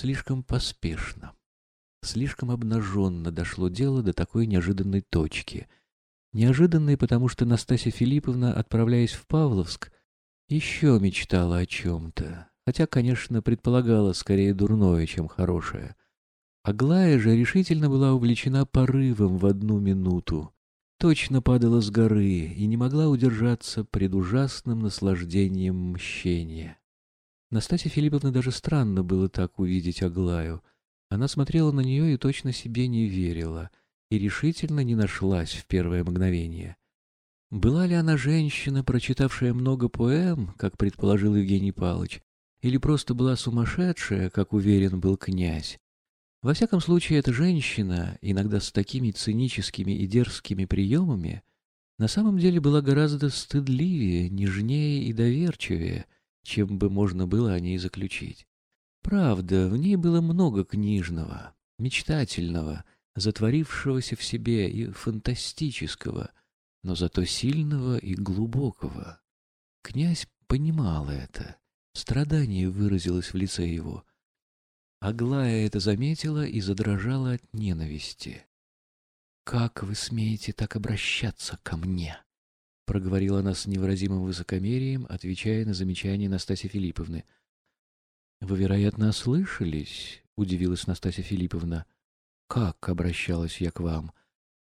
Слишком поспешно, слишком обнаженно дошло дело до такой неожиданной точки. Неожиданной, потому что Настасья Филипповна, отправляясь в Павловск, еще мечтала о чем-то, хотя, конечно, предполагала скорее дурное, чем хорошее. Аглая же решительно была увлечена порывом в одну минуту, точно падала с горы и не могла удержаться пред ужасным наслаждением мщения. Настасья Филипповна даже странно было так увидеть Аглаю. Она смотрела на нее и точно себе не верила, и решительно не нашлась в первое мгновение. Была ли она женщина, прочитавшая много поэм, как предположил Евгений Павлович, или просто была сумасшедшая, как уверен был князь. Во всяком случае, эта женщина, иногда с такими циническими и дерзкими приемами, на самом деле была гораздо стыдливее, нежнее и доверчивее, чем бы можно было о ней заключить. Правда, в ней было много книжного, мечтательного, затворившегося в себе и фантастического, но зато сильного и глубокого. Князь понимал это Страдание выразилось в лице его. Аглая это заметила и задрожала от ненависти. «Как вы смеете так обращаться ко мне?» Проговорила она с невыразимым высокомерием, отвечая на замечание Настасьи Филипповны. «Вы, вероятно, ослышались?» — удивилась Настасья Филипповна. «Как обращалась я к вам?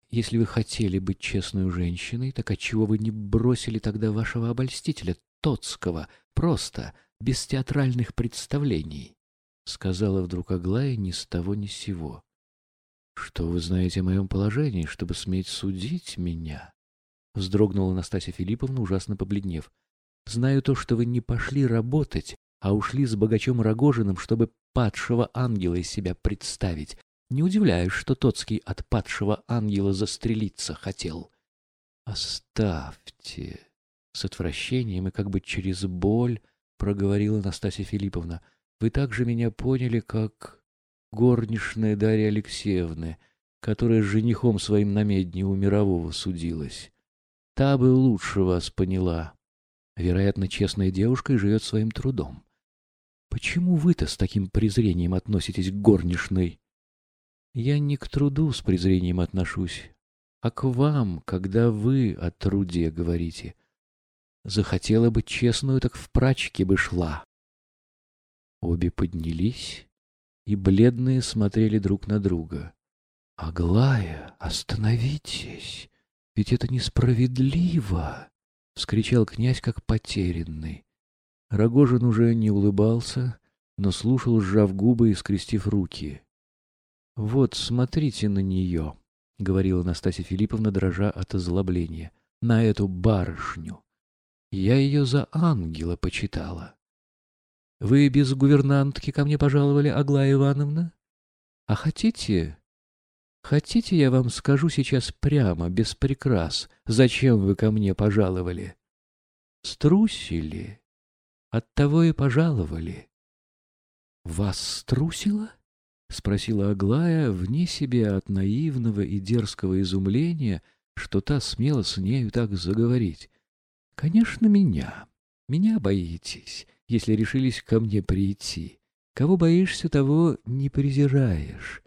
Если вы хотели быть честной женщиной, так отчего вы не бросили тогда вашего обольстителя, Тоцкого, просто, без театральных представлений, — сказала вдруг Аглая ни с того ни с сего. — Что вы знаете о моем положении, чтобы сметь судить меня? — вздрогнула Настасья Филипповна, ужасно побледнев. — Знаю то, что вы не пошли работать, а ушли с богачом Рогожиным, чтобы падшего ангела из себя представить. Не удивляюсь, что Тоцкий от падшего ангела застрелиться хотел. — Оставьте! — с отвращением и как бы через боль — проговорила Настасья Филипповна. — Вы также меня поняли, как горничная Дарья Алексеевна, которая с женихом своим на медне у мирового судилась. Та бы лучше вас поняла. Вероятно, честная девушка и живет своим трудом. Почему вы-то с таким презрением относитесь к горничной? Я не к труду с презрением отношусь, а к вам, когда вы о труде говорите. — Захотела бы честную, так в прачке бы шла. Обе поднялись и бледные смотрели друг на друга. — Аглая, остановитесь, ведь это несправедливо! — вскричал князь, как потерянный. Рогожин уже не улыбался, но слушал, сжав губы и скрестив руки. — Вот, смотрите на нее, — говорила Настасья Филипповна, дрожа от озлобления, — на эту барышню. Я ее за ангела почитала. Вы без гувернантки ко мне пожаловали, Аглая Ивановна? А хотите... Хотите, я вам скажу сейчас прямо, без прикрас, зачем вы ко мне пожаловали? Струсили. Оттого и пожаловали. Вас струсило? — спросила Аглая, вне себя от наивного и дерзкого изумления, что та смела с нею так заговорить. Конечно, меня. Меня боитесь, если решились ко мне прийти. Кого боишься, того не презираешь.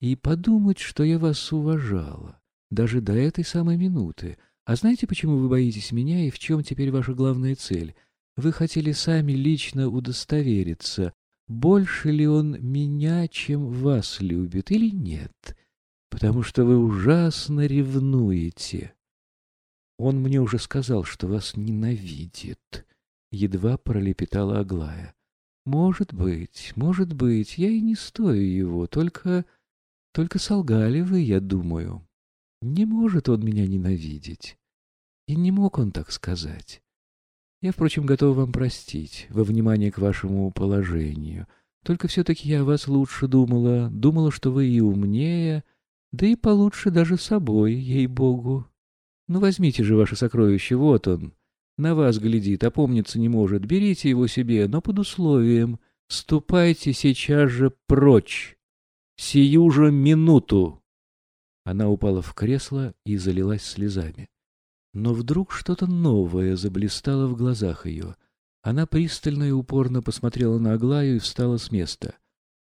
И подумать, что я вас уважала, даже до этой самой минуты. А знаете, почему вы боитесь меня и в чем теперь ваша главная цель? Вы хотели сами лично удостовериться, больше ли он меня, чем вас любит, или нет, потому что вы ужасно ревнуете. Он мне уже сказал, что вас ненавидит. Едва пролепетала Аглая. Может быть, может быть, я и не стою его, только... Только солгали вы, я думаю. Не может он меня ненавидеть. И не мог он так сказать. Я, впрочем, готов вам простить, во внимание к вашему положению. Только все-таки я о вас лучше думала, думала, что вы и умнее, да и получше даже собой, ей-богу. Ну возьмите же ваше сокровище, вот он. На вас глядит, опомниться не может. Берите его себе, но под условием. Ступайте сейчас же прочь. Сию же минуту. Она упала в кресло и залилась слезами. Но вдруг что-то новое заблистало в глазах ее. Она пристально и упорно посмотрела на Аглаю и встала с места —